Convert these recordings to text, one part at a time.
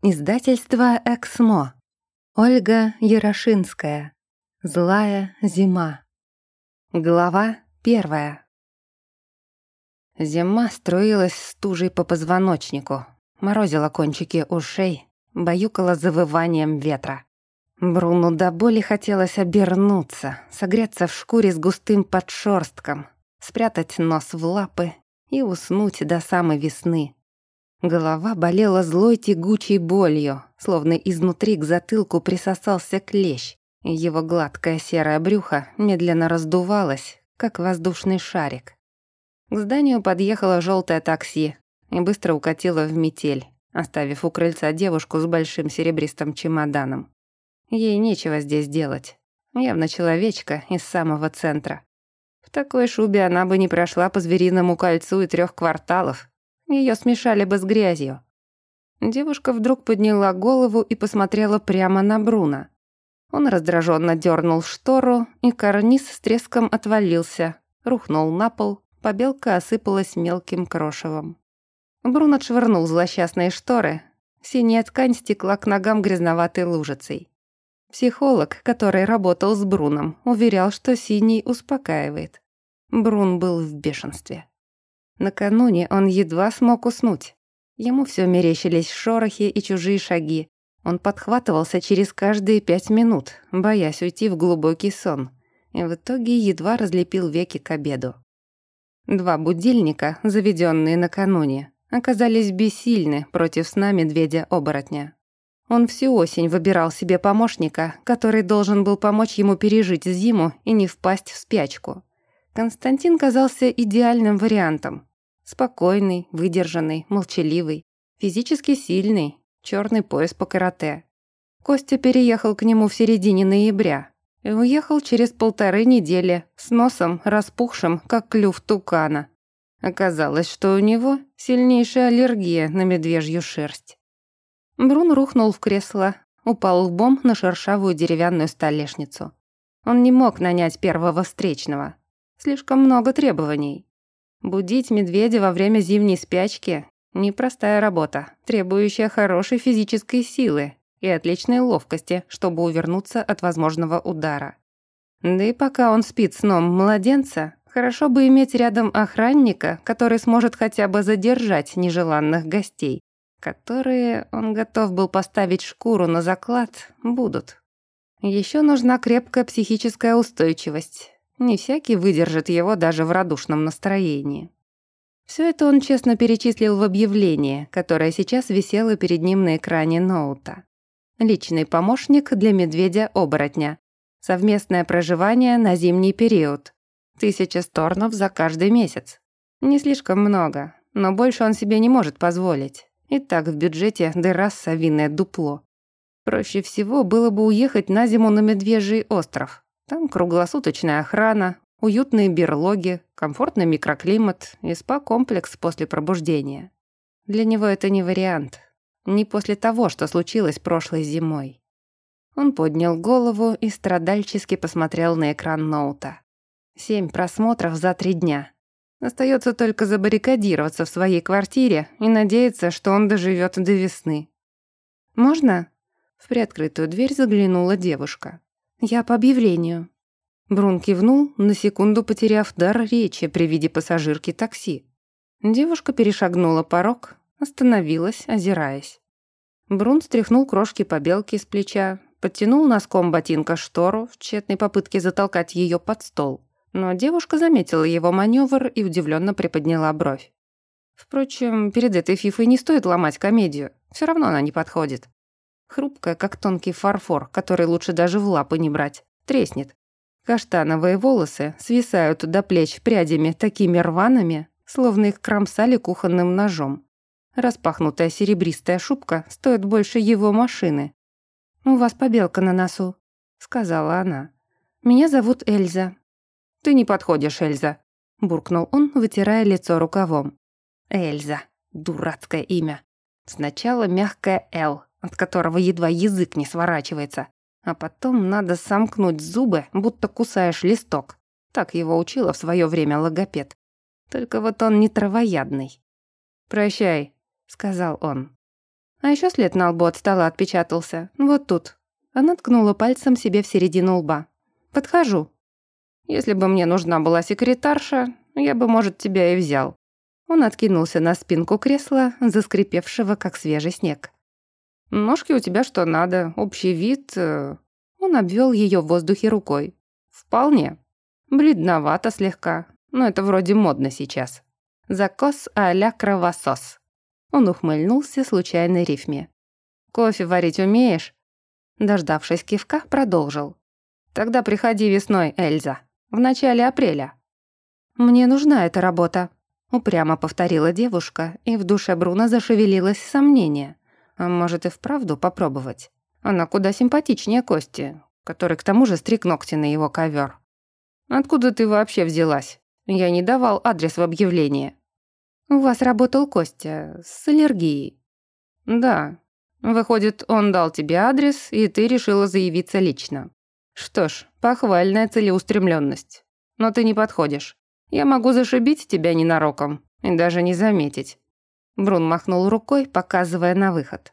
Издательство «Эксмо». Ольга Ярошинская. Злая зима. Глава первая. Зима струилась стужей по позвоночнику, морозила кончики ушей, баюкала завыванием ветра. Бруну до боли хотелось обернуться, согреться в шкуре с густым подшерстком, спрятать нос в лапы и уснуть до самой весны, Голова болела злой тягучей болью, словно изнутри к затылку присосался клещ, его гладкое серое брюхо медленно раздувалось, как воздушный шарик. К зданию подъехало желтое такси и быстро укатило в метель, оставив у крыльца девушку с большим серебристым чемоданом. Ей нечего здесь делать. Явно человечка из самого центра. В такой шубе она бы не прошла по звериному кольцу и трех кварталов, ее смешали бы с грязью. Девушка вдруг подняла голову и посмотрела прямо на Бруно. Он раздраженно дернул штору, и карниз с треском отвалился, рухнул на пол, побелка осыпалась мелким крошевом. Брун отшвырнул злосчастные шторы, синяя ткань стекла к ногам грязноватой лужицей. Психолог, который работал с Бруном, уверял, что синий успокаивает. Брун был в бешенстве. Накануне он едва смог уснуть. Ему все мерещились шорохи и чужие шаги. Он подхватывался через каждые пять минут, боясь уйти в глубокий сон, и в итоге едва разлепил веки к обеду. Два будильника, заведенные накануне, оказались бессильны против сна медведя-оборотня. Он всю осень выбирал себе помощника, который должен был помочь ему пережить зиму и не впасть в спячку. Константин казался идеальным вариантом. Спокойный, выдержанный, молчаливый, физически сильный, черный пояс по карате. Костя переехал к нему в середине ноября и уехал через полторы недели с носом распухшим, как клюв тукана. Оказалось, что у него сильнейшая аллергия на медвежью шерсть. Брун рухнул в кресло, упал лбом на шершавую деревянную столешницу. Он не мог нанять первого встречного. Слишком много требований. Будить медведя во время зимней спячки – непростая работа, требующая хорошей физической силы и отличной ловкости, чтобы увернуться от возможного удара. Да и пока он спит сном младенца, хорошо бы иметь рядом охранника, который сможет хотя бы задержать нежеланных гостей, которые, он готов был поставить шкуру на заклад, будут. Еще нужна крепкая психическая устойчивость, не всякий выдержит его даже в радушном настроении. Все это он честно перечислил в объявлении, которое сейчас висело перед ним на экране ноута. Личный помощник для медведя-оборотня. Совместное проживание на зимний период. Тысяча сторнов за каждый месяц. Не слишком много, но больше он себе не может позволить. И так в бюджете дыра совиное дупло. Проще всего было бы уехать на зиму на Медвежий остров, там круглосуточная охрана, уютные берлоги, комфортный микроклимат и спа-комплекс после пробуждения. Для него это не вариант. Не после того, что случилось прошлой зимой. Он поднял голову и страдальчески посмотрел на экран ноута. Семь просмотров за три дня. Остается только забаррикадироваться в своей квартире и надеяться, что он доживет до весны. «Можно?» В приоткрытую дверь заглянула девушка. «Я по объявлению». Брун кивнул, на секунду потеряв дар речи при виде пассажирки такси. Девушка перешагнула порог, остановилась, озираясь. Брун стряхнул крошки побелки с плеча, подтянул носком ботинка штору в тщетной попытке затолкать ее под стол. Но девушка заметила его маневр и удивленно приподняла бровь. Впрочем, перед этой фифой не стоит ломать комедию, все равно она не подходит. Хрупкая, как тонкий фарфор, который лучше даже в лапы не брать. Треснет. Каштановые волосы свисают до плеч прядями такими рваными, словно их кромсали кухонным ножом. Распахнутая серебристая шубка стоит больше его машины. «У вас побелка на носу», — сказала она. «Меня зовут Эльза». «Ты не подходишь, Эльза», — буркнул он, вытирая лицо рукавом. «Эльза. Дурацкое имя. Сначала мягкое «Л», от которого едва язык не сворачивается. А потом надо сомкнуть зубы, будто кусаешь листок. Так его учила в свое время логопед. Только вот он не травоядный. «Прощай», — сказал он. А еще след на лбу от стола отпечатался. Вот тут. Она ткнула пальцем себе в середину лба. Подхожу. Если бы мне нужна была секретарша, я бы, может, тебя и взял. Он откинулся на спинку кресла, заскрипевшего, как свежий снег. «Ножки у тебя что надо, общий вид...» э, Он обвел ее в воздухе рукой. «Вполне. Бледновато слегка, но это вроде модно сейчас. Закос а-ля кровосос». Он ухмыльнулся случайной рифме. «Кофе варить умеешь?» Дождавшись кивка, продолжил. «Тогда приходи весной, Эльза, в начале апреля». «Мне нужна эта работа», — упрямо повторила девушка, и в душе Бруно зашевелилось сомнение. А может и вправду попробовать? Она куда симпатичнее Кости, который к тому же стриг ногти на его ковер. «Откуда ты вообще взялась? Я не давал адрес в объявлении». «У вас работал Костя с аллергией». «Да. Выходит, он дал тебе адрес, и ты решила заявиться лично. Что ж, похвальная целеустремленность. Но ты не подходишь. Я могу зашибить тебя ненароком и даже не заметить». Брун махнул рукой, показывая на выход.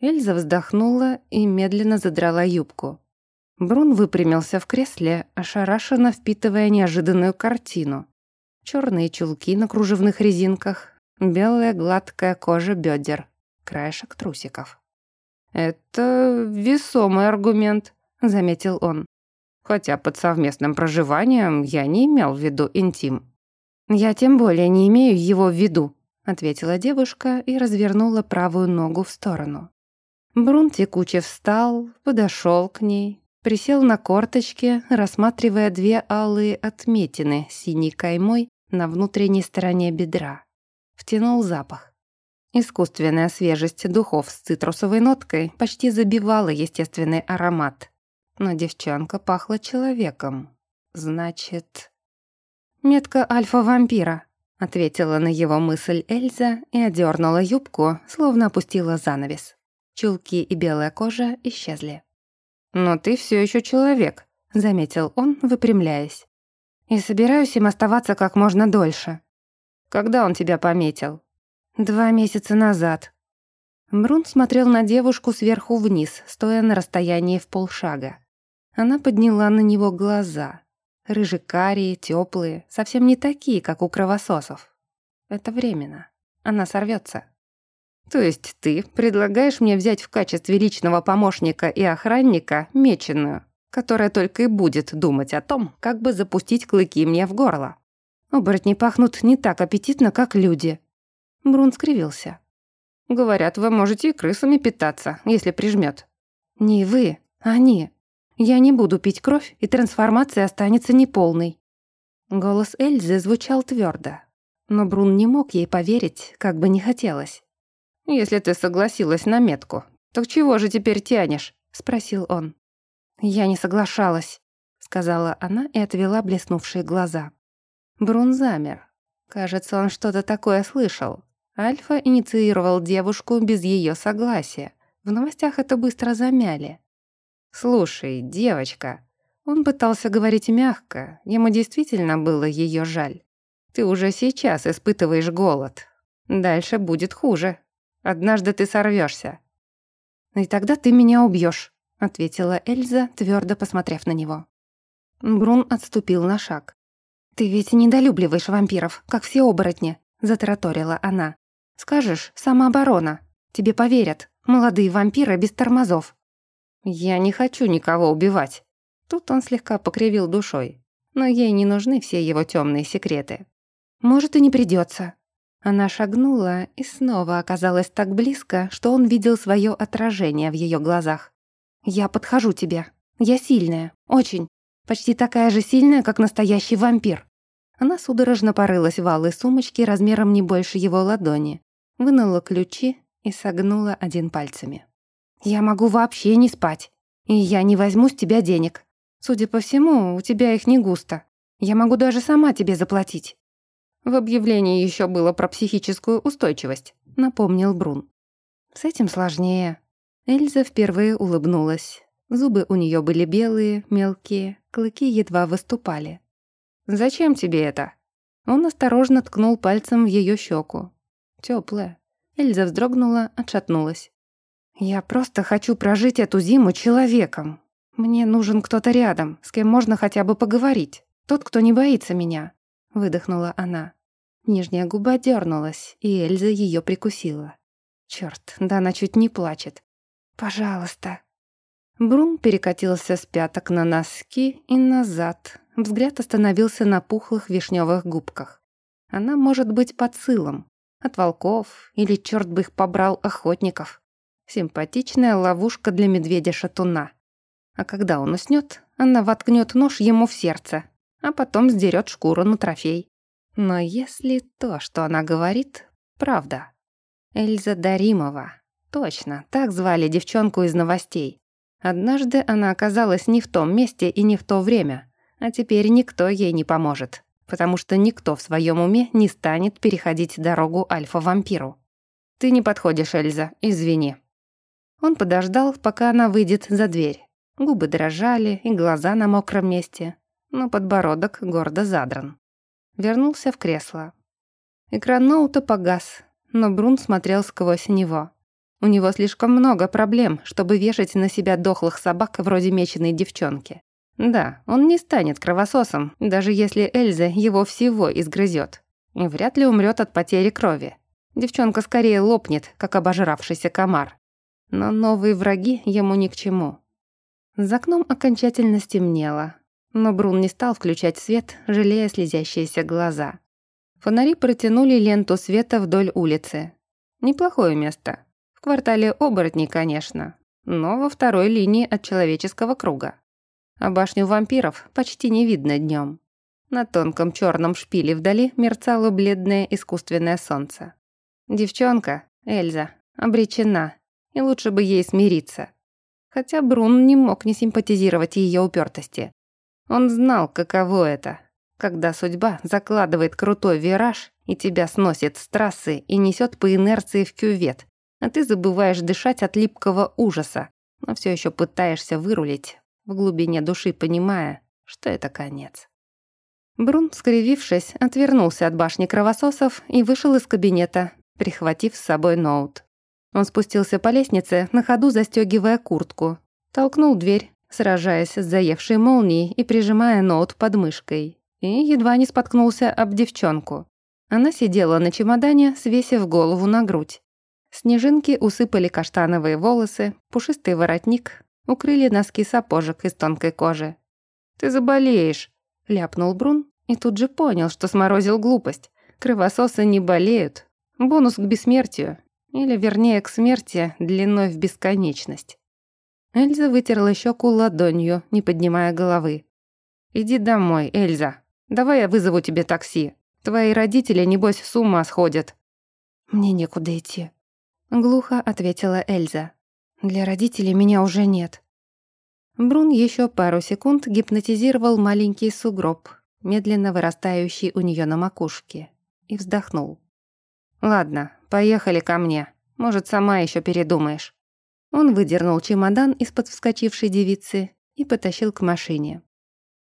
Эльза вздохнула и медленно задрала юбку. Брун выпрямился в кресле, ошарашенно впитывая неожиданную картину. Черные чулки на кружевных резинках, белая гладкая кожа бедер, краешек трусиков. «Это весомый аргумент», — заметил он. «Хотя под совместным проживанием я не имел в виду интим». «Я тем более не имею его в виду», — ответила девушка и развернула правую ногу в сторону. Брун текуче встал, подошел к ней, присел на корточки, рассматривая две алые отметины синей каймой на внутренней стороне бедра. Втянул запах. Искусственная свежесть духов с цитрусовой ноткой почти забивала естественный аромат. Но девчонка пахла человеком. Значит... «Метка альфа-вампира», — ответила на его мысль Эльза и одернула юбку, словно опустила занавес. Чулки и белая кожа исчезли. «Но ты все еще человек», — заметил он, выпрямляясь. «И собираюсь им оставаться как можно дольше». «Когда он тебя пометил?» «Два месяца назад». Брун смотрел на девушку сверху вниз, стоя на расстоянии в полшага. Она подняла на него глаза. Рыжекарие, теплые, совсем не такие, как у кровососов. Это временно. Она сорвется. То есть ты предлагаешь мне взять в качестве личного помощника и охранника меченую, которая только и будет думать о том, как бы запустить клыки мне в горло. Оборотни пахнут не так аппетитно, как люди. Брун скривился. Говорят, вы можете и крысами питаться, если прижмет. Не вы, они. Я не буду пить кровь, и трансформация останется неполной. Голос Эльзы звучал твердо, но Брун не мог ей поверить, как бы не хотелось. «Если ты согласилась на метку, так чего же теперь тянешь?» — спросил он. «Я не соглашалась», — сказала она и отвела блеснувшие глаза. Брун замер. Кажется, он что-то такое слышал. Альфа инициировал девушку без ее согласия. В новостях это быстро замяли. «Слушай, девочка...» Он пытался говорить мягко, ему действительно было ее жаль. «Ты уже сейчас испытываешь голод. Дальше будет хуже. Однажды ты сорвешься. «И тогда ты меня убьешь, ответила Эльза, твердо посмотрев на него. Брун отступил на шаг. «Ты ведь недолюбливаешь вампиров, как все оборотни», — затараторила она. «Скажешь, самооборона. Тебе поверят. Молодые вампиры без тормозов». «Я не хочу никого убивать». Тут он слегка покривил душой. Но ей не нужны все его темные секреты. «Может, и не придется, она шагнула и снова оказалась так близко, что он видел свое отражение в ее глазах. «Я подхожу тебе. Я сильная. Очень. Почти такая же сильная, как настоящий вампир». Она судорожно порылась в алой сумочке размером не больше его ладони, вынула ключи и согнула один пальцами. «Я могу вообще не спать. И я не возьму с тебя денег. Судя по всему, у тебя их не густо. Я могу даже сама тебе заплатить. В объявлении еще было про психическую устойчивость, напомнил Брун. С этим сложнее. Эльза впервые улыбнулась. Зубы у нее были белые, мелкие, клыки едва выступали. «Зачем тебе это?» Он осторожно ткнул пальцем в ее щеку. Теплая. Эльза вздрогнула, отшатнулась. «Я просто хочу прожить эту зиму человеком. Мне нужен кто-то рядом, с кем можно хотя бы поговорить. Тот, кто не боится меня», — выдохнула она. Нижняя губа дернулась, и Эльза ее прикусила. Черт, да она чуть не плачет. «Пожалуйста». Брун перекатился с пяток на носки и назад. Взгляд остановился на пухлых вишневых губках. Она может быть подсылом. От волков или, черт бы их побрал, охотников. Симпатичная ловушка для медведя-шатуна. А когда он уснет, она воткнет нож ему в сердце, а потом сдерет шкуру на трофей. Но если то, что она говорит, правда. Эльза Даримова. Точно, так звали девчонку из новостей. Однажды она оказалась не в том месте и не в то время, а теперь никто ей не поможет, потому что никто в своем уме не станет переходить дорогу альфа-вампиру. «Ты не подходишь, Эльза, извини». Он подождал, пока она выйдет за дверь. Губы дрожали и глаза на мокром месте, но подбородок гордо задран. Вернулся в кресло. Экран ноута погас, но Брун смотрел сквозь него. У него слишком много проблем, чтобы вешать на себя дохлых собак вроде меченой девчонки. Да, он не станет кровососом, даже если Эльза его всего изгрызет. И вряд ли умрет от потери крови. Девчонка скорее лопнет, как обожравшийся комар. Но новые враги ему ни к чему. За окном окончательно стемнело, но Брун не стал включать свет, жалея слезящиеся глаза. Фонари протянули ленту света вдоль улицы. Неплохое место. В квартале оборотней, конечно, но во второй линии от человеческого круга. А башню вампиров почти не видно днем. На тонком черном шпиле вдали мерцало бледное искусственное солнце. Девчонка, Эльза, обречена, и лучше бы ей смириться. Хотя Брун не мог не симпатизировать ее упертости. Он знал, каково это, когда судьба закладывает крутой вираж и тебя сносит с трассы и несет по инерции в кювет, а ты забываешь дышать от липкого ужаса, но все еще пытаешься вырулить, в глубине души понимая, что это конец. Брун, скривившись, отвернулся от башни кровососов и вышел из кабинета, прихватив с собой ноут. Он спустился по лестнице, на ходу застегивая куртку. Толкнул дверь, сражаясь с заевшей молнией и прижимая ноут под мышкой. И едва не споткнулся об девчонку. Она сидела на чемодане, свесив голову на грудь. Снежинки усыпали каштановые волосы, пушистый воротник, укрыли носки сапожек из тонкой кожи. «Ты заболеешь», — ляпнул Брун и тут же понял, что сморозил глупость. Кровососы не болеют. Бонус к бессмертию, или, вернее, к смерти длиной в бесконечность. Эльза вытерла щеку ладонью, не поднимая головы. «Иди домой, Эльза. Давай я вызову тебе такси. Твои родители, небось, с ума сходят». «Мне некуда идти», — глухо ответила Эльза. «Для родителей меня уже нет». Брун еще пару секунд гипнотизировал маленький сугроб, медленно вырастающий у нее на макушке, и вздохнул. «Ладно, поехали ко мне. Может, сама еще передумаешь». Он выдернул чемодан из-под вскочившей девицы и потащил к машине.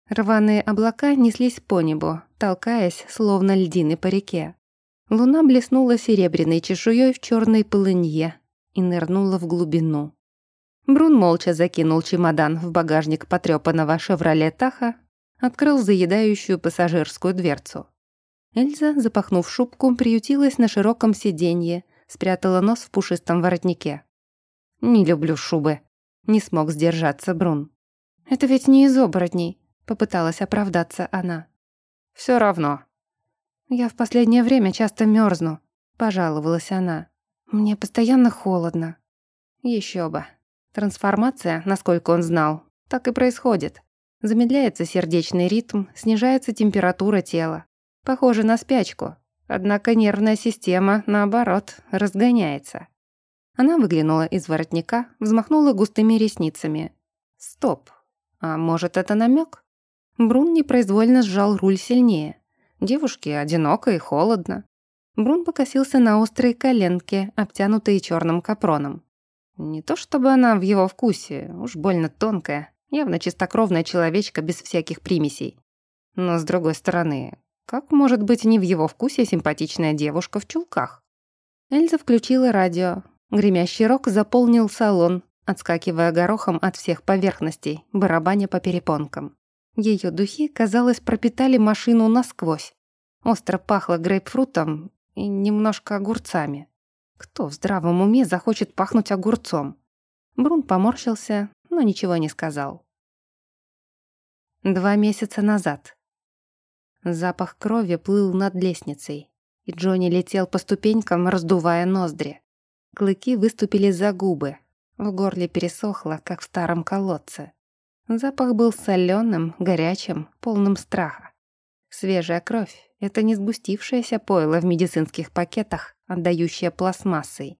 Рваные облака неслись по небу, толкаясь, словно льдины по реке. Луна блеснула серебряной чешуей в черной полынье и нырнула в глубину. Брун молча закинул чемодан в багажник потрёпанного «Шевроле Таха», открыл заедающую пассажирскую дверцу. Эльза, запахнув шубку, приютилась на широком сиденье, спрятала нос в пушистом воротнике. «Не люблю шубы», — не смог сдержаться Брун. «Это ведь не из оборотней», — попыталась оправдаться она. «Всё равно». «Я в последнее время часто мёрзну», — пожаловалась она. «Мне постоянно холодно». Ещё бы. Трансформация, насколько он знал, так и происходит. Замедляется сердечный ритм, снижается температура тела. Похоже на спячку. Однако нервная система, наоборот, разгоняется. Она выглянула из воротника, взмахнула густыми ресницами. Стоп. А может, это намек? Брун непроизвольно сжал руль сильнее. Девушке одиноко и холодно. Брун покосился на острые коленки, обтянутые черным капроном. Не то чтобы она в его вкусе, уж больно тонкая, явно чистокровная человечка без всяких примесей. Но с другой стороны, как может быть не в его вкусе симпатичная девушка в чулках? Эльза включила радио. Гремящий рок заполнил салон, отскакивая горохом от всех поверхностей, барабаня по перепонкам. Ее духи, казалось, пропитали машину насквозь. Остро пахло грейпфрутом и немножко огурцами. Кто в здравом уме захочет пахнуть огурцом? Брун поморщился, но ничего не сказал. Два месяца назад. Запах крови плыл над лестницей, и Джонни летел по ступенькам, раздувая ноздри. Клыки выступили за губы, в горле пересохло, как в старом колодце. Запах был соленым, горячим, полным страха. Свежая кровь — это не сгустившееся пойло в медицинских пакетах, отдающее пластмассой.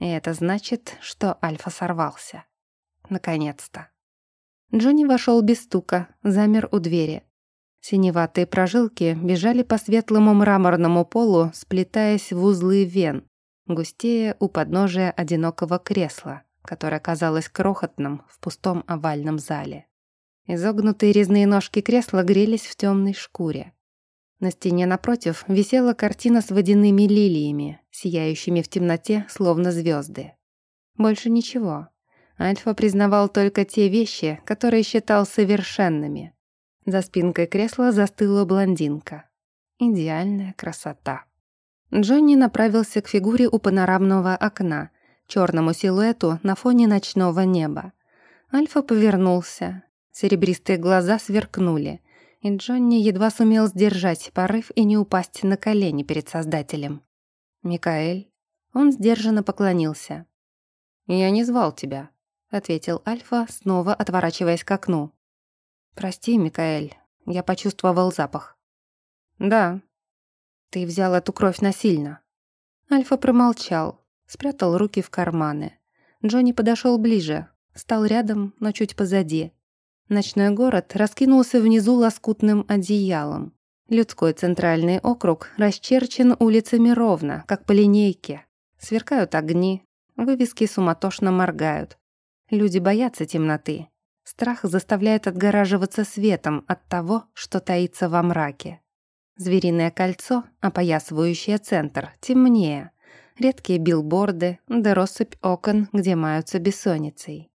И это значит, что Альфа сорвался. Наконец-то. Джонни вошел без стука, замер у двери. Синеватые прожилки бежали по светлому мраморному полу, сплетаясь в узлы вен, густее у подножия одинокого кресла, которое казалось крохотным в пустом овальном зале. Изогнутые резные ножки кресла грелись в темной шкуре. На стене напротив висела картина с водяными лилиями, сияющими в темноте, словно звезды. Больше ничего. Альфа признавал только те вещи, которые считал совершенными. За спинкой кресла застыла блондинка. Идеальная красота. Джонни направился к фигуре у панорамного окна, черному силуэту на фоне ночного неба. Альфа повернулся. Серебристые глаза сверкнули, и Джонни едва сумел сдержать порыв и не упасть на колени перед Создателем. «Микаэль?» Он сдержанно поклонился. «Я не звал тебя», — ответил Альфа, снова отворачиваясь к окну. «Прости, Микаэль, я почувствовал запах». «Да». «Ты взял эту кровь насильно». Альфа промолчал, спрятал руки в карманы. Джонни подошел ближе, стал рядом, но чуть позади. Ночной город раскинулся внизу лоскутным одеялом. Людской центральный округ расчерчен улицами ровно, как по линейке. Сверкают огни, вывески суматошно моргают. Люди боятся темноты. Страх заставляет отгораживаться светом от того, что таится во мраке. Звериное кольцо, опоясывающее центр, темнее, редкие билборды, да россыпь окон, где маются бессонницей.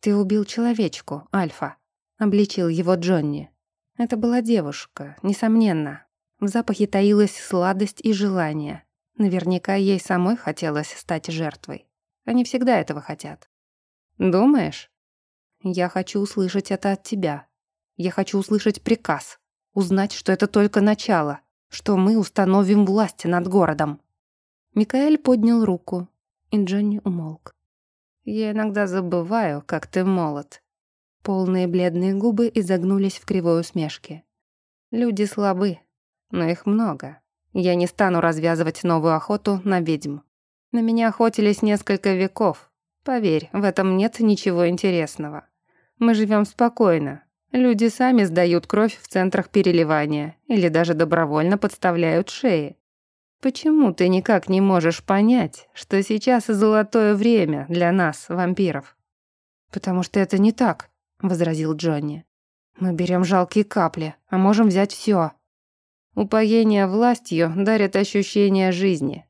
«Ты убил человечку, Альфа», — обличил его Джонни. Это была девушка, несомненно. В запахе таилась сладость и желание. Наверняка ей самой хотелось стать жертвой. Они всегда этого хотят. «Думаешь?» «Я хочу услышать это от тебя. Я хочу услышать приказ. Узнать, что это только начало, что мы установим власть над городом». Микаэль поднял руку, и Джонни умолк. «Я иногда забываю, как ты молод». Полные бледные губы изогнулись в кривой усмешке. «Люди слабы, но их много. Я не стану развязывать новую охоту на ведьм. На меня охотились несколько веков. Поверь, в этом нет ничего интересного. Мы живем спокойно. Люди сами сдают кровь в центрах переливания или даже добровольно подставляют шеи. Почему ты никак не можешь понять, что сейчас золотое время для нас, вампиров? Потому что это не так, возразил Джонни. Мы берем жалкие капли, а можем взять все. Упоение властью дарит ощущение жизни.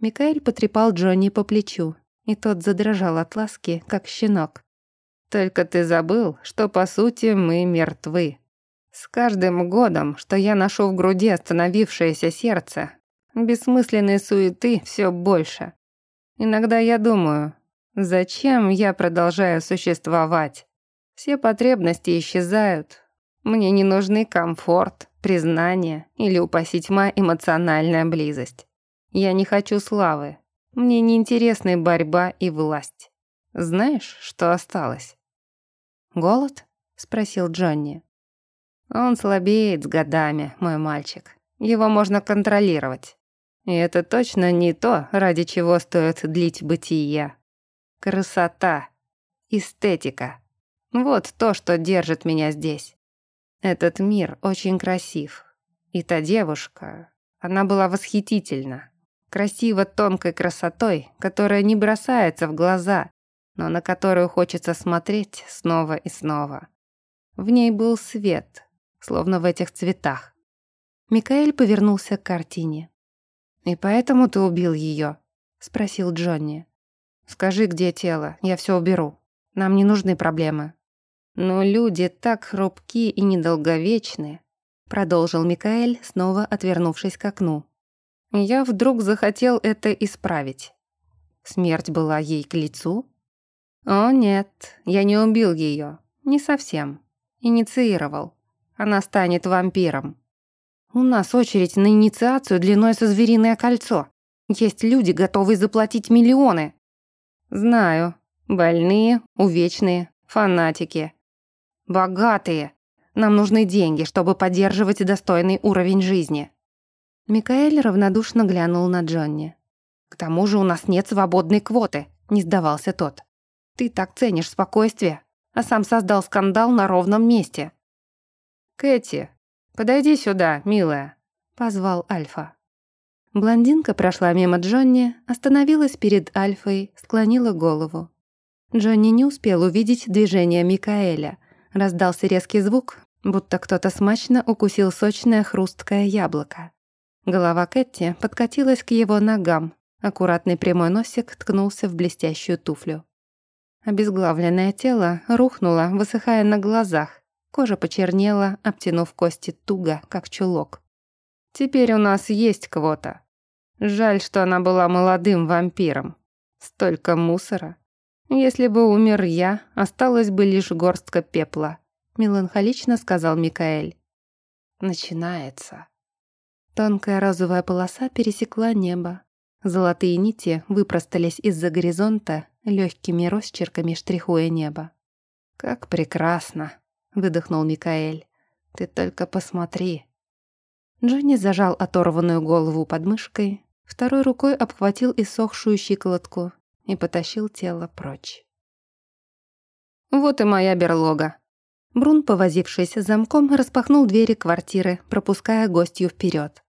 Микаэль потрепал Джонни по плечу, и тот задрожал от ласки, как щенок. Только ты забыл, что по сути мы мертвы. С каждым годом, что я ношу в груди остановившееся сердце, Бессмысленной суеты все больше. Иногда я думаю, зачем я продолжаю существовать? Все потребности исчезают. Мне не нужны комфорт, признание или, упаси тьма, эмоциональная близость. Я не хочу славы. Мне не интересны борьба и власть. Знаешь, что осталось? «Голод?» — спросил Джонни. «Он слабеет с годами, мой мальчик. Его можно контролировать. И это точно не то, ради чего стоит длить бытие. Красота, эстетика. Вот то, что держит меня здесь. Этот мир очень красив. И та девушка, она была восхитительна. Красиво тонкой красотой, которая не бросается в глаза, но на которую хочется смотреть снова и снова. В ней был свет, словно в этих цветах. Микаэль повернулся к картине. «И поэтому ты убил ее? спросил Джонни. Скажи, где тело, я все уберу. Нам не нужны проблемы». «Но люди так хрупки и недолговечны», — продолжил Микаэль, снова отвернувшись к окну. «Я вдруг захотел это исправить. Смерть была ей к лицу?» «О нет, я не убил ее, не совсем. Инициировал. Она станет вампиром. У нас очередь на инициацию длиной со звериное кольцо. Есть люди, готовые заплатить миллионы. Знаю. Больные, увечные, фанатики. Богатые. Нам нужны деньги, чтобы поддерживать достойный уровень жизни. Микаэль равнодушно глянул на Джонни. «К тому же у нас нет свободной квоты», — не сдавался тот. «Ты так ценишь спокойствие, а сам создал скандал на ровном месте». «Кэти, подойди сюда, милая», — позвал Альфа. Блондинка прошла мимо Джонни, остановилась перед Альфой, склонила голову. Джонни не успел увидеть движение Микаэля. Раздался резкий звук, будто кто-то смачно укусил сочное хрусткое яблоко. Голова Кэти подкатилась к его ногам, аккуратный прямой носик ткнулся в блестящую туфлю. Обезглавленное тело рухнуло, высыхая на глазах, Кожа почернела, обтянув кости туго, как чулок. «Теперь у нас есть квота. Жаль, что она была молодым вампиром. Столько мусора. Если бы умер я, осталась бы лишь горстка пепла», — меланхолично сказал Микаэль. «Начинается». Тонкая розовая полоса пересекла небо. Золотые нити выпростались из-за горизонта, легкими росчерками штрихуя небо. «Как прекрасно!» выдохнул Микаэль. «Ты только посмотри». Джонни зажал оторванную голову под мышкой, второй рукой обхватил иссохшую щиколотку и потащил тело прочь. «Вот и моя берлога». Брун, повозившись замком, распахнул двери квартиры, пропуская гостью вперед.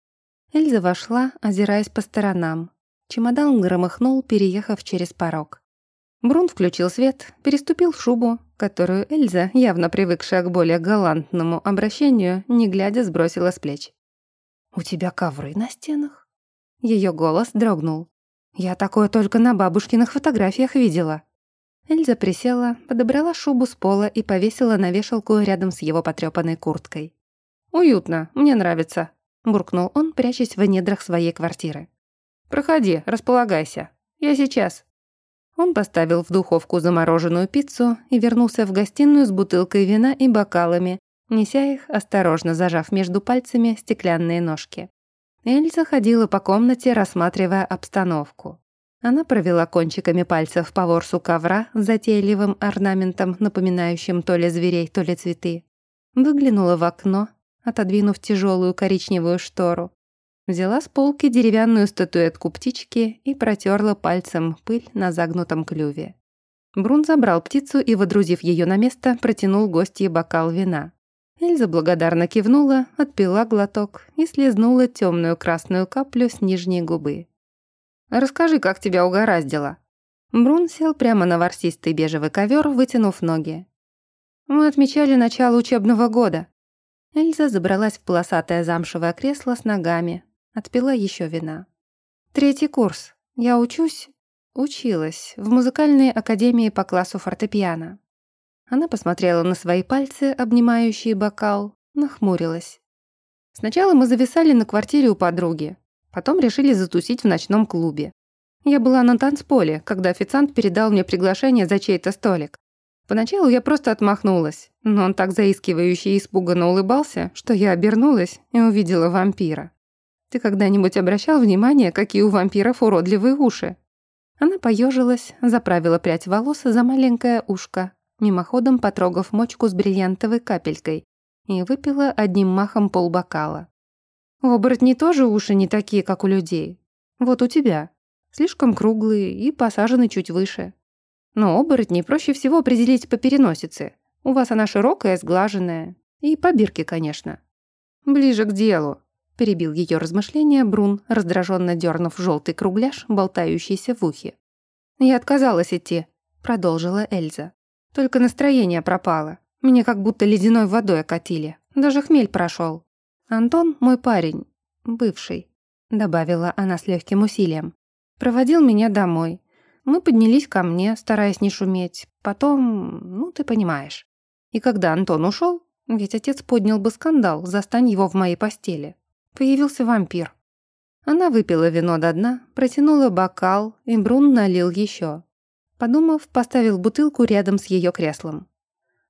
Эльза вошла, озираясь по сторонам. Чемодан громыхнул, переехав через порог. Брун включил свет, переступил шубу, которую Эльза, явно привыкшая к более галантному обращению, не глядя сбросила с плеч. «У тебя ковры на стенах?» Ее голос дрогнул. «Я такое только на бабушкиных фотографиях видела». Эльза присела, подобрала шубу с пола и повесила на вешалку рядом с его потрёпанной курткой. «Уютно, мне нравится», — буркнул он, прячась в недрах своей квартиры. «Проходи, располагайся. Я сейчас». Он поставил в духовку замороженную пиццу и вернулся в гостиную с бутылкой вина и бокалами, неся их, осторожно зажав между пальцами стеклянные ножки. Эльза ходила по комнате, рассматривая обстановку. Она провела кончиками пальцев по ворсу ковра с затейливым орнаментом, напоминающим то ли зверей, то ли цветы. Выглянула в окно, отодвинув тяжелую коричневую штору. Взяла с полки деревянную статуэтку птички и протерла пальцем пыль на загнутом клюве. Брун забрал птицу и, водрузив ее на место, протянул гостье бокал вина. Эльза благодарно кивнула, отпила глоток и слезнула темную красную каплю с нижней губы. «Расскажи, как тебя угораздило». Брун сел прямо на ворсистый бежевый ковер, вытянув ноги. «Мы отмечали начало учебного года». Эльза забралась в полосатое замшевое кресло с ногами, Отпила еще вина. Третий курс. Я учусь... Училась в музыкальной академии по классу фортепиано. Она посмотрела на свои пальцы, обнимающие бокал, нахмурилась. Сначала мы зависали на квартире у подруги, потом решили затусить в ночном клубе. Я была на танцполе, когда официант передал мне приглашение за чей-то столик. Поначалу я просто отмахнулась, но он так заискивающе и испуганно улыбался, что я обернулась и увидела вампира. Ты когда-нибудь обращал внимание, какие у вампиров уродливые уши?» Она поежилась, заправила прядь волос за маленькое ушко, мимоходом потрогав мочку с бриллиантовой капелькой, и выпила одним махом полбокала. «У оборотней тоже уши не такие, как у людей. Вот у тебя. Слишком круглые и посажены чуть выше. Но оборотней проще всего определить по переносице. У вас она широкая, сглаженная. И по бирке, конечно. Ближе к делу. Перебил ее размышления Брун, раздраженно дернув желтый кругляш, болтающийся в ухе. «Я отказалась идти», — продолжила Эльза. «Только настроение пропало. Меня как будто ледяной водой окатили. Даже хмель прошел. Антон, мой парень, бывший», — добавила она с легким усилием, «проводил меня домой. Мы поднялись ко мне, стараясь не шуметь. Потом, ну, ты понимаешь. И когда Антон ушел, ведь отец поднял бы скандал, застань его в моей постели. Появился вампир. Она выпила вино до дна, протянула бокал, и Брун налил еще. Подумав, поставил бутылку рядом с ее креслом.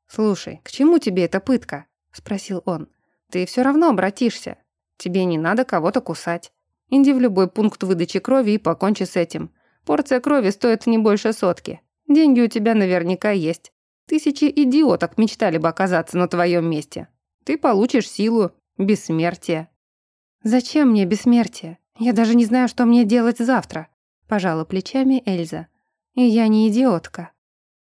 «Слушай, к чему тебе эта пытка?» – спросил он. «Ты все равно обратишься. Тебе не надо кого-то кусать. Иди в любой пункт выдачи крови и покончи с этим. Порция крови стоит не больше сотки. Деньги у тебя наверняка есть. Тысячи идиоток мечтали бы оказаться на твоем месте. Ты получишь силу, бессмертие». «Зачем мне бессмертие? Я даже не знаю, что мне делать завтра», – пожала плечами Эльза. «И я не идиотка».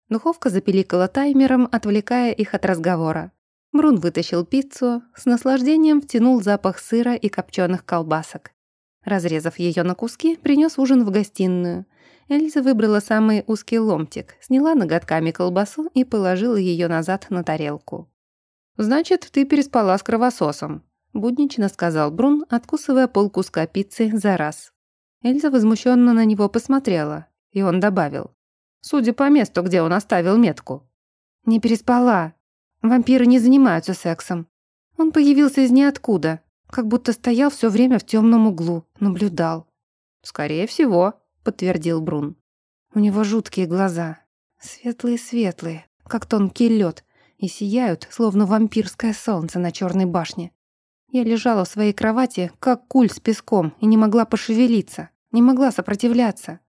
Духовка запеликала таймером, отвлекая их от разговора. Брун вытащил пиццу, с наслаждением втянул запах сыра и копченых колбасок. Разрезав ее на куски, принес ужин в гостиную. Эльза выбрала самый узкий ломтик, сняла ноготками колбасу и положила ее назад на тарелку. «Значит, ты переспала с кровососом», – буднично сказал Брун, откусывая полкуска пиццы за раз. Эльза возмущенно на него посмотрела, и он добавил. «Судя по месту, где он оставил метку». «Не переспала. Вампиры не занимаются сексом. Он появился из ниоткуда, как будто стоял все время в темном углу, наблюдал. «Скорее всего», — подтвердил Брун. «У него жуткие глаза, светлые-светлые, как тонкий лед, и сияют, словно вампирское солнце на черной башне. Я лежала в своей кровати, как куль с песком, и не могла пошевелиться, не могла сопротивляться.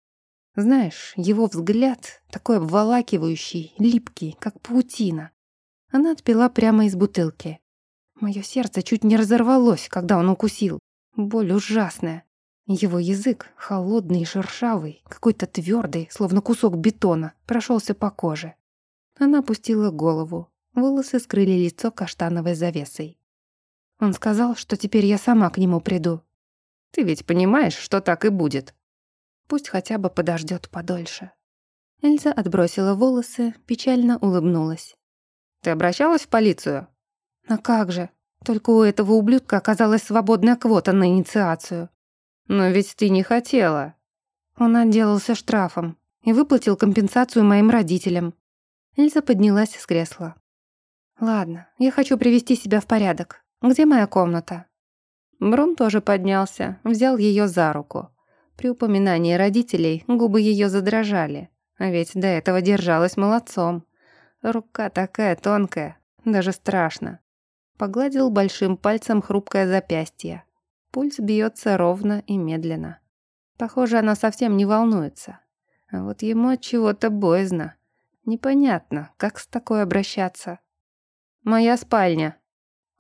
Знаешь, его взгляд такой обволакивающий, липкий, как паутина. Она отпила прямо из бутылки. Мое сердце чуть не разорвалось, когда он укусил. Боль ужасная. Его язык, холодный и шершавый, какой-то твердый, словно кусок бетона, прошелся по коже. Она опустила голову. Волосы скрыли лицо каштановой завесой. Он сказал, что теперь я сама к нему приду. Ты ведь понимаешь, что так и будет. Пусть хотя бы подождет подольше. Эльза отбросила волосы, печально улыбнулась. «Ты обращалась в полицию?» А как же? Только у этого ублюдка оказалась свободная квота на инициацию. Но ведь ты не хотела. Он отделался штрафом и выплатил компенсацию моим родителям. Эльза поднялась с кресла. «Ладно, я хочу привести себя в порядок. Где моя комната?» Брун тоже поднялся, взял ее за руку. При упоминании родителей губы ее задрожали, а ведь до этого держалась молодцом. Рука такая тонкая, даже страшно. Погладил большим пальцем хрупкое запястье. Пульс бьется ровно и медленно. Похоже, она совсем не волнуется. А вот ему от чего-то боязно. Непонятно, как с такой обращаться. «Моя спальня».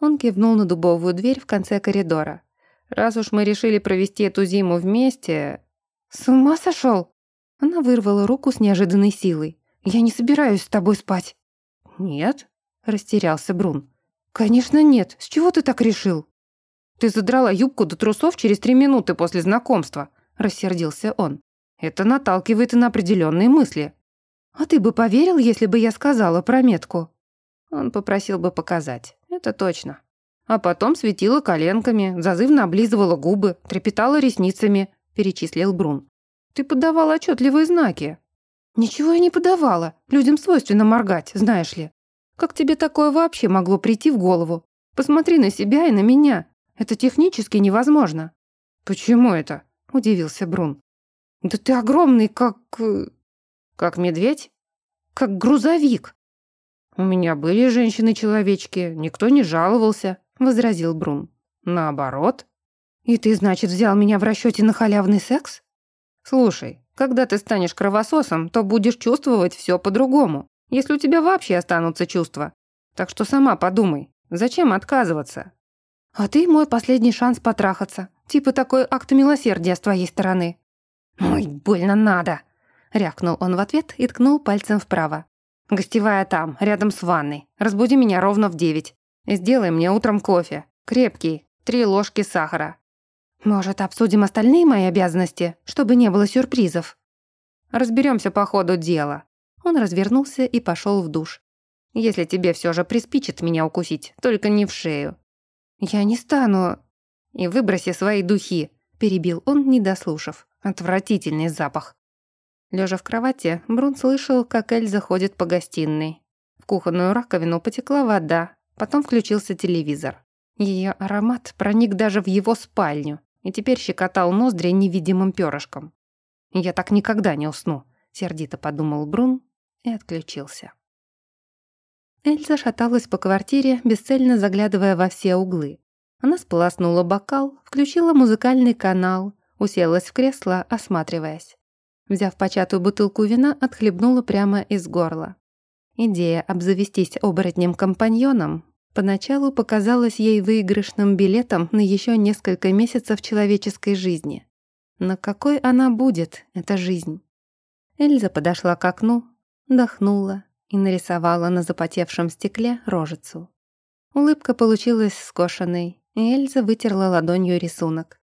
Он кивнул на дубовую дверь в конце коридора. «Раз уж мы решили провести эту зиму вместе...» «С ума сошел?» Она вырвала руку с неожиданной силой. «Я не собираюсь с тобой спать». «Нет?» – растерялся Брун. «Конечно нет. С чего ты так решил?» «Ты задрала юбку до трусов через три минуты после знакомства», – рассердился он. «Это наталкивает на определенные мысли». «А ты бы поверил, если бы я сказала про метку?» Он попросил бы показать. Это точно. А потом светила коленками, зазывно облизывала губы, трепетала ресницами, перечислил Брун. «Ты подавала отчетливые знаки». «Ничего я не подавала. Людям свойственно моргать, знаешь ли. Как тебе такое вообще могло прийти в голову? Посмотри на себя и на меня. Это технически невозможно». «Почему это?» – удивился Брун. «Да ты огромный, как... Э, как медведь? Как грузовик». «У меня были женщины-человечки, никто не жаловался», – возразил Брун. «Наоборот». «И ты, значит, взял меня в расчете на халявный секс?» «Слушай, когда ты станешь кровососом, то будешь чувствовать все по-другому если у тебя вообще останутся чувства. Так что сама подумай, зачем отказываться? А ты мой последний шанс потрахаться. Типа такой акт милосердия с твоей стороны. Ой, больно надо. Рявкнул он в ответ и ткнул пальцем вправо. «Гостевая там, рядом с ванной. Разбуди меня ровно в девять. Сделай мне утром кофе. Крепкий, три ложки сахара. Может, обсудим остальные мои обязанности, чтобы не было сюрпризов? Разберемся по ходу дела. Он развернулся и пошел в душ. «Если тебе все же приспичит меня укусить, только не в шею». «Я не стану...» «И выброси свои духи», — перебил он, не дослушав. «Отвратительный запах». Лежа в кровати, Брун слышал, как Эльза ходит по гостиной. В кухонную раковину потекла вода, потом включился телевизор. Ее аромат проник даже в его спальню и теперь щекотал ноздри невидимым перышком. «Я так никогда не усну», — сердито подумал Брун и отключился. Эльза шаталась по квартире, бесцельно заглядывая во все углы. Она сполоснула бокал, включила музыкальный канал, уселась в кресло, осматриваясь. Взяв початую бутылку вина, отхлебнула прямо из горла. Идея обзавестись оборотнем-компаньоном поначалу показалась ей выигрышным билетом на еще несколько месяцев человеческой жизни. Но какой она будет, эта жизнь? Эльза подошла к окну, дохнула и нарисовала на запотевшем стекле рожицу. Улыбка получилась скошенной, и Эльза вытерла ладонью рисунок.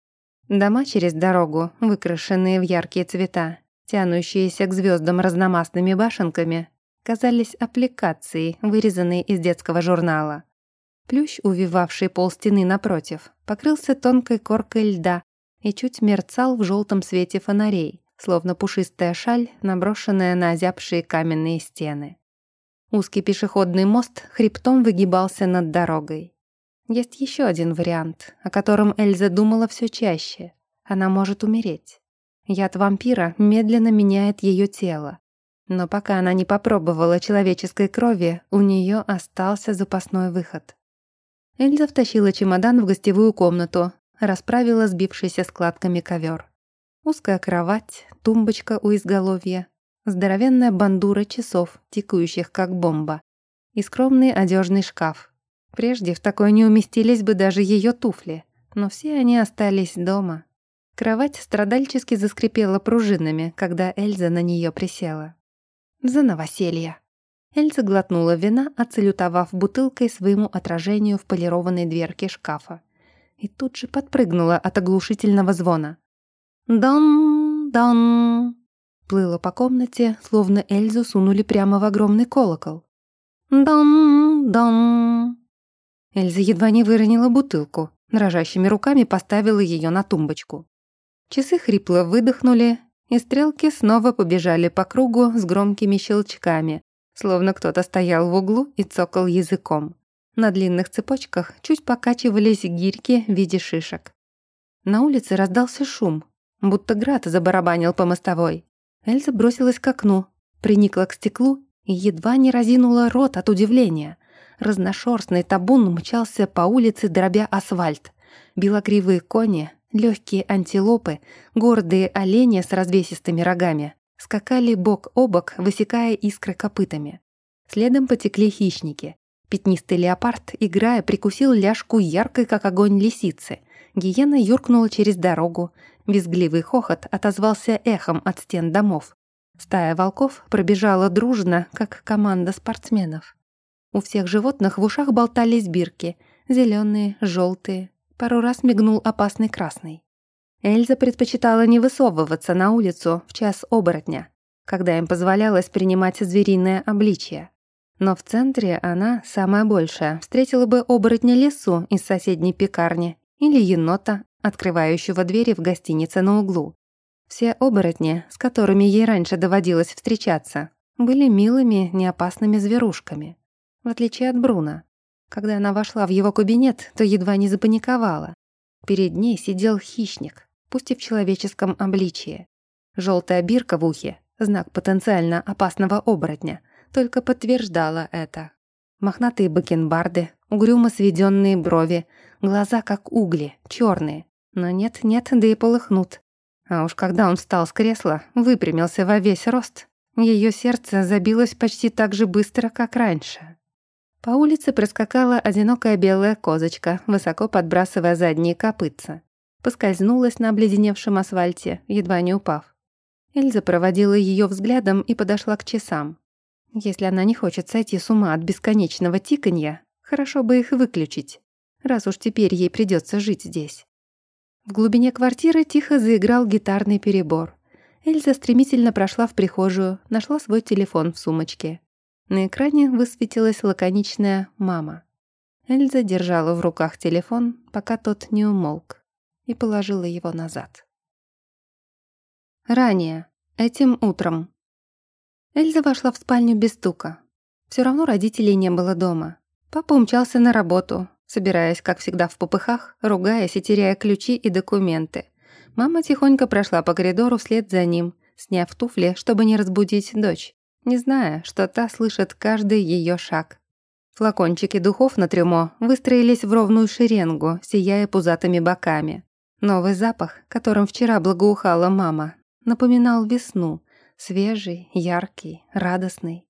Дома через дорогу, выкрашенные в яркие цвета, тянущиеся к звездам разномастными башенками, казались аппликацией, вырезанной из детского журнала. Плющ, увивавший пол стены напротив, покрылся тонкой коркой льда и чуть мерцал в желтом свете фонарей, словно пушистая шаль, наброшенная на озябшие каменные стены. Узкий пешеходный мост хребтом выгибался над дорогой. Есть еще один вариант, о котором Эльза думала все чаще. Она может умереть. Яд вампира медленно меняет ее тело. Но пока она не попробовала человеческой крови, у нее остался запасной выход. Эльза втащила чемодан в гостевую комнату, расправила сбившийся складками ковер. Узкая кровать, тумбочка у изголовья, здоровенная бандура часов, тикающих как бомба, и скромный одежный шкаф, Прежде в такой не уместились бы даже ее туфли, но все они остались дома. Кровать страдальчески заскрипела пружинами, когда Эльза на нее присела. За новоселье. Эльза глотнула вина, отсалютовав бутылкой своему отражению в полированной дверке шкафа. И тут же подпрыгнула от оглушительного звона. «Дон! — Плыла по комнате, словно Эльзу сунули прямо в огромный колокол. «Дон! Дон!» Эльза едва не выронила бутылку, дрожащими руками поставила ее на тумбочку. Часы хрипло выдохнули, и стрелки снова побежали по кругу с громкими щелчками, словно кто-то стоял в углу и цокал языком. На длинных цепочках чуть покачивались гирьки в виде шишек. На улице раздался шум, будто град забарабанил по мостовой. Эльза бросилась к окну, приникла к стеклу и едва не разинула рот от удивления. Разношерстный табун мчался по улице, дробя асфальт. Белокривые кони, легкие антилопы, гордые олени с развесистыми рогами скакали бок о бок, высекая искры копытами. Следом потекли хищники. Пятнистый леопард, играя, прикусил ляжку яркой, как огонь лисицы. Гиена юркнула через дорогу. Визгливый хохот отозвался эхом от стен домов. Стая волков пробежала дружно, как команда спортсменов. У всех животных в ушах болтались бирки, зеленые, желтые. Пару раз мигнул опасный красный. Эльза предпочитала не высовываться на улицу в час оборотня, когда им позволялось принимать звериное обличье. Но в центре она, самая большая, встретила бы оборотня лесу из соседней пекарни или енота, открывающего двери в гостинице на углу. Все оборотни, с которыми ей раньше доводилось встречаться, были милыми, неопасными зверушками в отличие от Бруна. Когда она вошла в его кабинет, то едва не запаниковала. Перед ней сидел хищник, пусть и в человеческом обличье. Желтая бирка в ухе, знак потенциально опасного оборотня, только подтверждала это. Мохнатые бакенбарды, угрюмо сведенные брови, глаза как угли, черные. Но нет-нет, да и полыхнут. А уж когда он встал с кресла, выпрямился во весь рост, ее сердце забилось почти так же быстро, как раньше. По улице проскакала одинокая белая козочка, высоко подбрасывая задние копытца. Поскользнулась на обледеневшем асфальте, едва не упав. Эльза проводила ее взглядом и подошла к часам. Если она не хочет сойти с ума от бесконечного тиканья, хорошо бы их выключить, раз уж теперь ей придется жить здесь. В глубине квартиры тихо заиграл гитарный перебор. Эльза стремительно прошла в прихожую, нашла свой телефон в сумочке. На экране высветилась лаконичная «мама». Эльза держала в руках телефон, пока тот не умолк, и положила его назад. Ранее. Этим утром. Эльза вошла в спальню без стука. Все равно родителей не было дома. Папа умчался на работу, собираясь, как всегда, в попыхах, ругаясь и теряя ключи и документы. Мама тихонько прошла по коридору вслед за ним, сняв туфли, чтобы не разбудить дочь, не зная, что та слышит каждый ее шаг. Флакончики духов на трюмо выстроились в ровную шеренгу, сияя пузатыми боками. Новый запах, которым вчера благоухала мама, напоминал весну, свежий, яркий, радостный.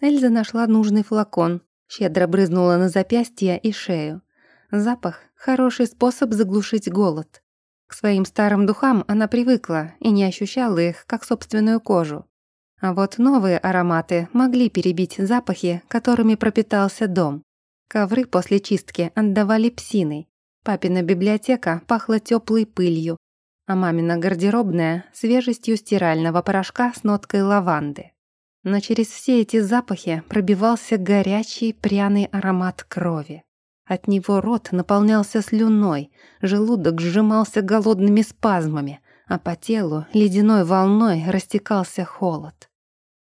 Эльза нашла нужный флакон, щедро брызнула на запястье и шею. Запах — хороший способ заглушить голод. К своим старым духам она привыкла и не ощущала их, как собственную кожу. А вот новые ароматы могли перебить запахи, которыми пропитался дом. Ковры после чистки отдавали псиной. Папина библиотека пахла теплой пылью, а мамина гардеробная — свежестью стирального порошка с ноткой лаванды. Но через все эти запахи пробивался горячий пряный аромат крови. От него рот наполнялся слюной, желудок сжимался голодными спазмами, а по телу ледяной волной растекался холод.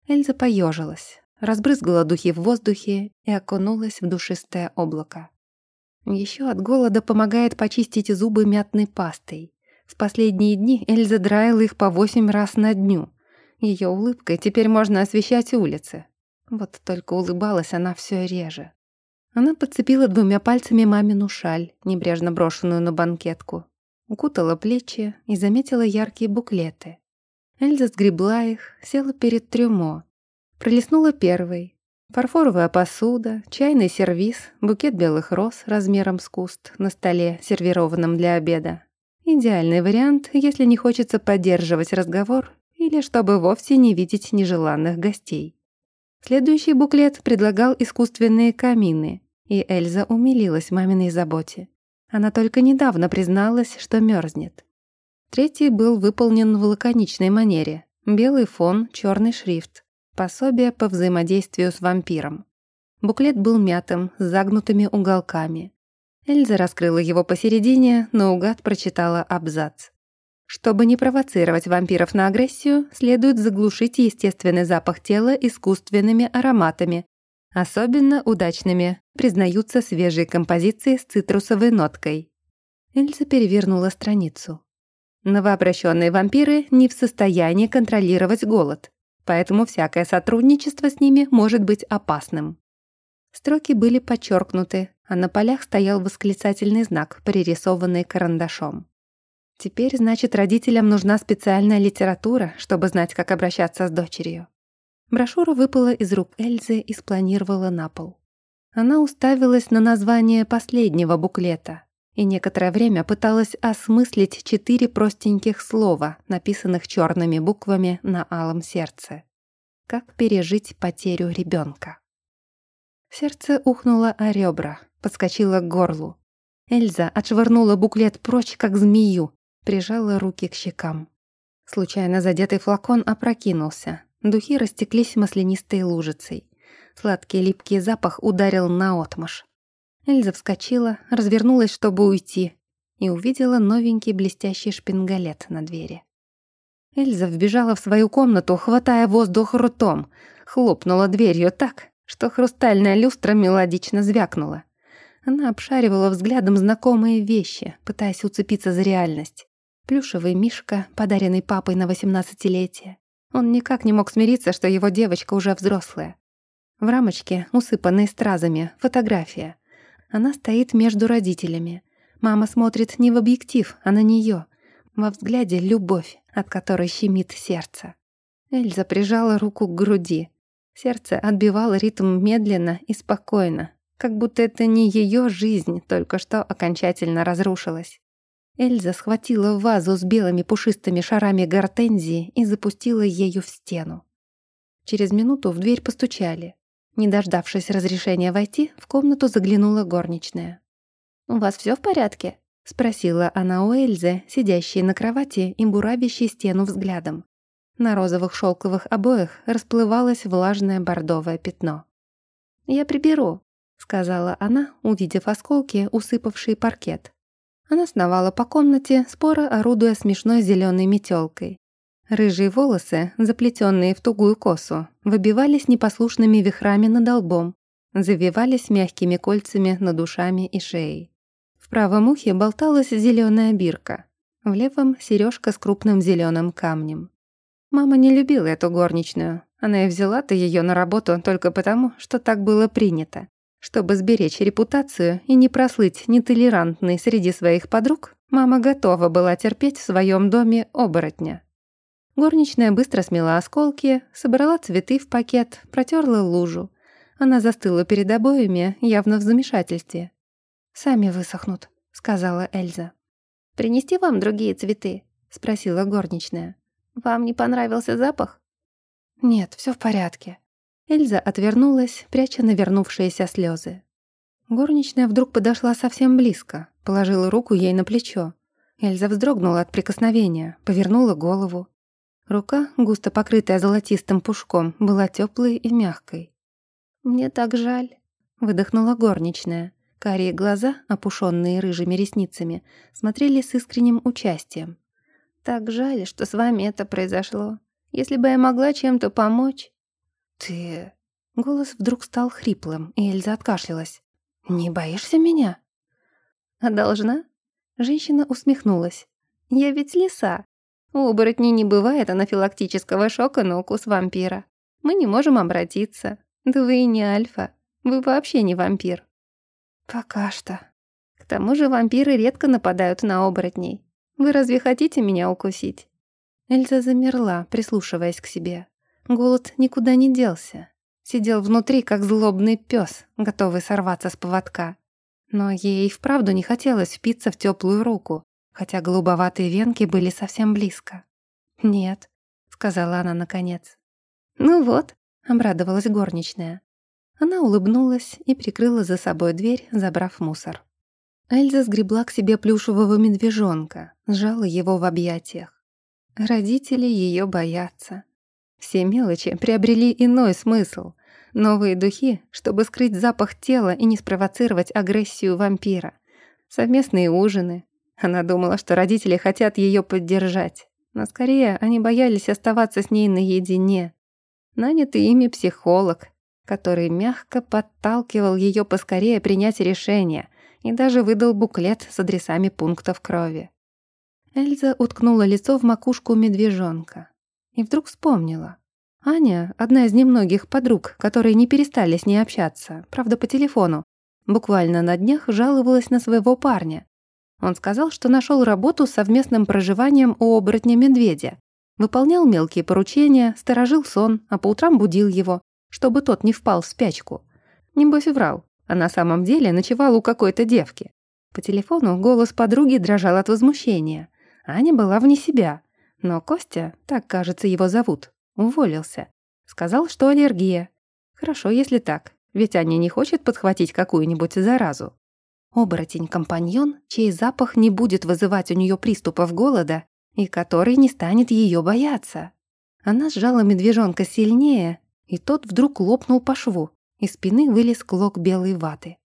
Эльза поежилась, разбрызгала духи в воздухе и окунулась в душистое облако. Еще от голода помогает почистить зубы мятной пастой. В последние дни Эльза драила их по восемь раз на дню. Ее улыбкой теперь можно освещать улицы. Вот только улыбалась она все реже. Она подцепила двумя пальцами мамину шаль, небрежно брошенную на банкетку, укутала плечи и заметила яркие буклеты. Эльза сгребла их, села перед трюмо. Пролистнула первый. Фарфоровая посуда, чайный сервиз, букет белых роз размером с куст на столе, сервированном для обеда. Идеальный вариант, если не хочется поддерживать разговор или чтобы вовсе не видеть нежеланных гостей. Следующий буклет предлагал искусственные камины, и Эльза умилилась маминой заботе. Она только недавно призналась, что мерзнет. Третий был выполнен в лаконичной манере. Белый фон, черный шрифт. Пособие по взаимодействию с вампиром. Буклет был мятым, с загнутыми уголками. Эльза раскрыла его посередине, но угад прочитала абзац. Чтобы не провоцировать вампиров на агрессию, следует заглушить естественный запах тела искусственными ароматами. Особенно удачными признаются свежие композиции с цитрусовой ноткой. Эльза перевернула страницу. Новообращенные вампиры не в состоянии контролировать голод, поэтому всякое сотрудничество с ними может быть опасным. Строки были подчеркнуты, а на полях стоял восклицательный знак, пририсованный карандашом. Теперь, значит, родителям нужна специальная литература, чтобы знать, как обращаться с дочерью. Брошюра выпала из рук Эльзы и спланировала на пол. Она уставилась на название последнего буклета и некоторое время пыталась осмыслить четыре простеньких слова, написанных черными буквами на алом сердце. Как пережить потерю ребенка? Сердце ухнуло о ребра, подскочило к горлу. Эльза отшвырнула буклет прочь, как змею, прижала руки к щекам. Случайно задетый флакон опрокинулся. Духи растеклись маслянистой лужицей. Сладкий липкий запах ударил наотмашь. Эльза вскочила, развернулась, чтобы уйти, и увидела новенький блестящий шпингалет на двери. Эльза вбежала в свою комнату, хватая воздух ртом, хлопнула дверью так, что хрустальная люстра мелодично звякнула. Она обшаривала взглядом знакомые вещи, пытаясь уцепиться за реальность. Плюшевый мишка, подаренный папой на восемнадцатилетие. Он никак не мог смириться, что его девочка уже взрослая. В рамочке, усыпанной стразами, фотография — она стоит между родителями. Мама смотрит не в объектив, а на нее. Во взгляде любовь, от которой щемит сердце. Эльза прижала руку к груди. Сердце отбивало ритм медленно и спокойно, как будто это не ее жизнь только что окончательно разрушилась. Эльза схватила вазу с белыми пушистыми шарами гортензии и запустила ею в стену. Через минуту в дверь постучали. Не дождавшись разрешения войти, в комнату заглянула горничная. «У вас все в порядке?» — спросила она у Эльзы, сидящей на кровати и буравящей стену взглядом. На розовых шелковых обоях расплывалось влажное бордовое пятно. «Я приберу», — сказала она, увидев осколки, усыпавшие паркет. Она сновала по комнате, споро орудуя смешной зеленой метелкой. Рыжие волосы, заплетенные в тугую косу, выбивались непослушными вихрами над лбом, завивались мягкими кольцами над ушами и шеей. В правом ухе болталась зеленая бирка, в левом — сережка с крупным зеленым камнем. Мама не любила эту горничную. Она и взяла-то ее на работу только потому, что так было принято. Чтобы сберечь репутацию и не прослыть нетолерантной среди своих подруг, мама готова была терпеть в своем доме оборотня. Горничная быстро смела осколки, собрала цветы в пакет, протерла лужу. Она застыла перед обоями, явно в замешательстве. «Сами высохнут», — сказала Эльза. «Принести вам другие цветы?» — спросила горничная. «Вам не понравился запах?» «Нет, все в порядке». Эльза отвернулась, пряча навернувшиеся слезы. Горничная вдруг подошла совсем близко, положила руку ей на плечо. Эльза вздрогнула от прикосновения, повернула голову. Рука, густо покрытая золотистым пушком, была теплой и мягкой. «Мне так жаль», — выдохнула горничная. Карие глаза, опушенные рыжими ресницами, смотрели с искренним участием. «Так жаль, что с вами это произошло. Если бы я могла чем-то помочь...» «Ты...» Голос вдруг стал хриплым, и Эльза откашлялась. «Не боишься меня?» «А должна?» Женщина усмехнулась. «Я ведь лиса. У оборотней не бывает анафилактического шока на укус вампира. Мы не можем обратиться. Да вы и не альфа. Вы вообще не вампир. «Пока что». «К тому же вампиры редко нападают на оборотней. Вы разве хотите меня укусить?» Эльза замерла, прислушиваясь к себе. Голод никуда не делся. Сидел внутри, как злобный пес, готовый сорваться с поводка. Но ей вправду не хотелось впиться в теплую руку, хотя голубоватые венки были совсем близко. «Нет», — сказала она наконец. «Ну вот», — обрадовалась горничная. Она улыбнулась и прикрыла за собой дверь, забрав мусор. Эльза сгребла к себе плюшевого медвежонка, сжала его в объятиях. Родители ее боятся. Все мелочи приобрели иной смысл. Новые духи, чтобы скрыть запах тела и не спровоцировать агрессию вампира. Совместные ужины. Она думала, что родители хотят ее поддержать. Но скорее они боялись оставаться с ней наедине. Нанятый ими психолог, который мягко подталкивал ее поскорее принять решение и даже выдал буклет с адресами пунктов крови. Эльза уткнула лицо в макушку медвежонка и вдруг вспомнила. Аня, одна из немногих подруг, которые не перестали с ней общаться, правда, по телефону, буквально на днях жаловалась на своего парня. Он сказал, что нашел работу с совместным проживанием у оборотня-медведя. Выполнял мелкие поручения, сторожил сон, а по утрам будил его, чтобы тот не впал в спячку. Небось врал, а на самом деле ночевал у какой-то девки. По телефону голос подруги дрожал от возмущения. Аня была вне себя. Но Костя, так кажется его зовут, уволился. Сказал, что аллергия. Хорошо, если так, ведь Аня не хочет подхватить какую-нибудь заразу. Оборотень-компаньон, чей запах не будет вызывать у нее приступов голода и который не станет ее бояться. Она сжала медвежонка сильнее и тот вдруг лопнул по шву. Из спины вылез клок белой ваты.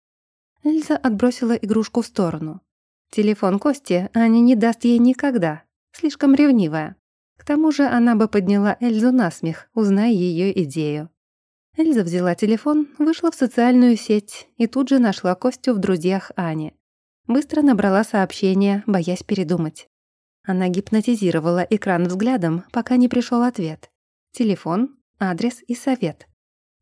Эльза отбросила игрушку в сторону. Телефон Кости Аня не даст ей никогда. Слишком ревнивая. К тому же она бы подняла Эльзу на смех, узная ее идею. Эльза взяла телефон, вышла в социальную сеть и тут же нашла Костю в друзьях Ани. Быстро набрала сообщение, боясь передумать. Она гипнотизировала экран взглядом, пока не пришел ответ. Телефон, адрес и совет.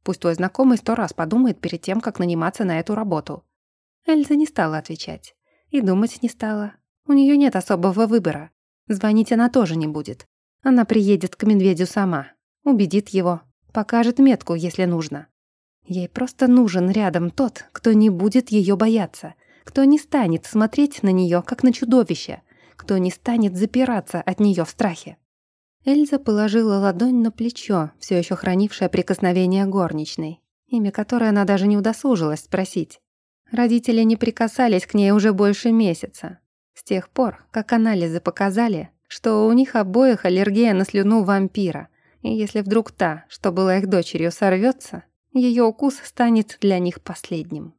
Пусть твой знакомый сто раз подумает перед тем, как наниматься на эту работу. Эльза не стала отвечать. И думать не стала. У нее нет особого выбора. Звонить она тоже не будет. Она приедет к медведю сама. Убедит его. Покажет метку, если нужно. Ей просто нужен рядом тот, кто не будет ее бояться, кто не станет смотреть на нее как на чудовище, кто не станет запираться от нее в страхе. Эльза положила ладонь на плечо, все еще хранившее прикосновение горничной, имя которой она даже не удосужилась спросить. Родители не прикасались к ней уже больше месяца. С тех пор, как анализы показали, что у них обоих аллергия на слюну вампира, и если вдруг та, что была их дочерью, сорвется, ее укус станет для них последним.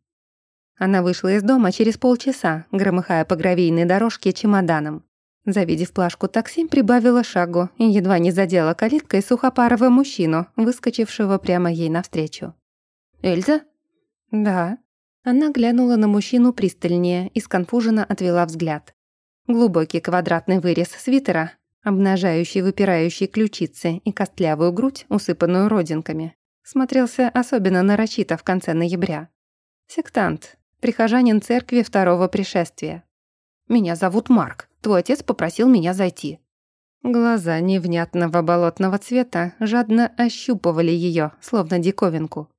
Она вышла из дома через полчаса, громыхая по гравийной дорожке чемоданом. Завидев плашку такси, прибавила шагу и едва не задела калиткой сухопарого мужчину, выскочившего прямо ей навстречу. «Эльза?» «Да». Она глянула на мужчину пристальнее и сконфуженно отвела взгляд. Глубокий квадратный вырез свитера, обнажающий выпирающие ключицы и костлявую грудь, усыпанную родинками, смотрелся особенно нарочито в конце ноября. Сектант, прихожанин церкви второго пришествия. «Меня зовут Марк. Твой отец попросил меня зайти». Глаза невнятного болотного цвета жадно ощупывали ее, словно диковинку.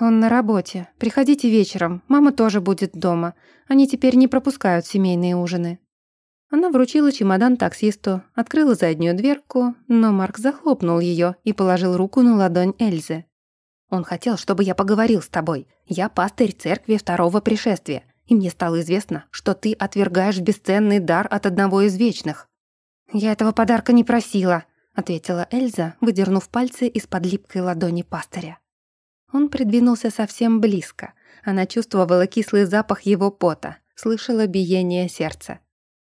«Он на работе. Приходите вечером. Мама тоже будет дома. Они теперь не пропускают семейные ужины». Она вручила чемодан таксисту, открыла заднюю дверку, но Марк захлопнул ее и положил руку на ладонь Эльзы. «Он хотел, чтобы я поговорил с тобой. Я пастырь церкви второго пришествия, и мне стало известно, что ты отвергаешь бесценный дар от одного из вечных». «Я этого подарка не просила», — ответила Эльза, выдернув пальцы из-под липкой ладони пастыря. Он придвинулся совсем близко. Она чувствовала кислый запах его пота, слышала биение сердца.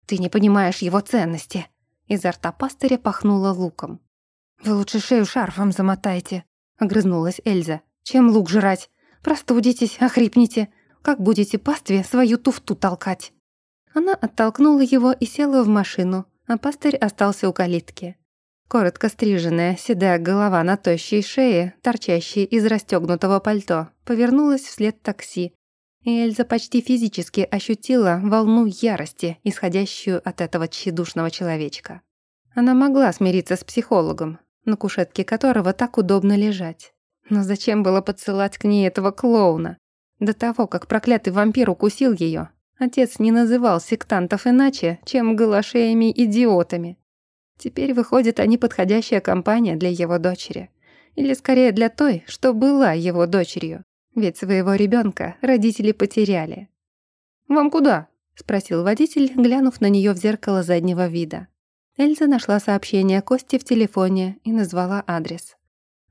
«Ты не понимаешь его ценности!» Изо рта пастыря пахнуло луком. «Вы лучше шею шарфом замотайте», — огрызнулась Эльза. «Чем лук жрать? Простудитесь, охрипните. Как будете пастве свою туфту толкать?» Она оттолкнула его и села в машину, а пастырь остался у калитки. Коротко стриженная, седая голова на тощей шее, торчащей из расстегнутого пальто, повернулась вслед такси, Эльза почти физически ощутила волну ярости, исходящую от этого тщедушного человечка. Она могла смириться с психологом, на кушетке которого так удобно лежать. Но зачем было подсылать к ней этого клоуна? До того, как проклятый вампир укусил ее, отец не называл сектантов иначе, чем галашеями-идиотами. Теперь, выходит, они подходящая компания для его дочери. Или скорее для той, что была его дочерью. Ведь своего ребенка родители потеряли. «Вам куда?» — спросил водитель, глянув на нее в зеркало заднего вида. Эльза нашла сообщение Кости в телефоне и назвала адрес.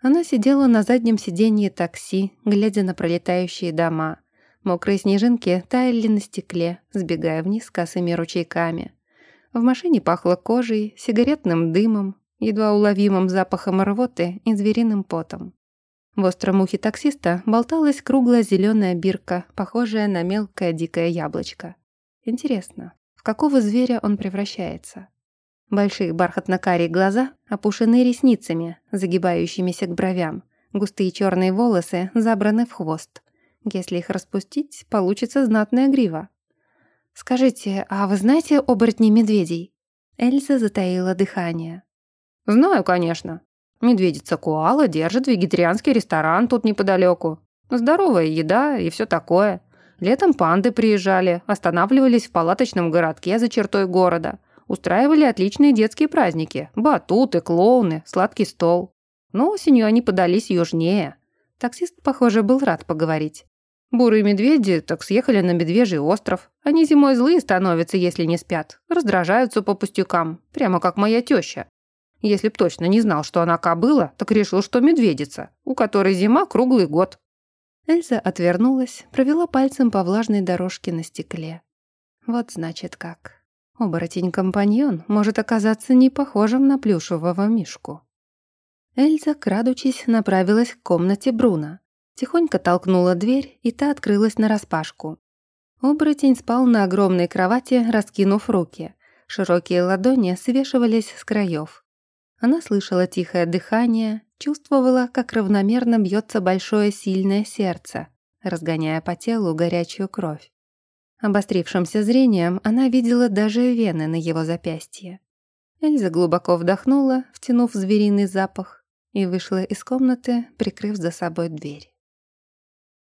Она сидела на заднем сиденье такси, глядя на пролетающие дома. Мокрые снежинки таяли на стекле, сбегая вниз косыми ручейками. В машине пахло кожей, сигаретным дымом, едва уловимым запахом рвоты и звериным потом. В остром ухе таксиста болталась круглая зеленая бирка, похожая на мелкое дикое яблочко. Интересно, в какого зверя он превращается? Большие бархатно-карие глаза опушены ресницами, загибающимися к бровям. Густые черные волосы забраны в хвост. Если их распустить, получится знатная грива. «Скажите, а вы знаете оборотней медведей?» Эльза затаила дыхание. «Знаю, конечно. Медведица Куала держит вегетарианский ресторан тут неподалеку. Здоровая еда и все такое. Летом панды приезжали, останавливались в палаточном городке за чертой города. Устраивали отличные детские праздники. Батуты, клоуны, сладкий стол. Но осенью они подались южнее. Таксист, похоже, был рад поговорить. Бурые медведи так съехали на Медвежий остров. Они зимой злые становятся, если не спят. Раздражаются по пустякам, прямо как моя теща. Если б точно не знал, что она кобыла, так решил, что медведица, у которой зима круглый год. Эльза отвернулась, провела пальцем по влажной дорожке на стекле. Вот значит как. Оборотень-компаньон может оказаться не похожим на плюшевого мишку. Эльза, крадучись, направилась к комнате Бруна. Тихонько толкнула дверь, и та открылась нараспашку. Оборотень спал на огромной кровати, раскинув руки. Широкие ладони свешивались с краев. Она слышала тихое дыхание, чувствовала, как равномерно бьется большое сильное сердце, разгоняя по телу горячую кровь. Обострившимся зрением она видела даже вены на его запястье. Эльза глубоко вдохнула, втянув звериный запах, и вышла из комнаты, прикрыв за собой дверь.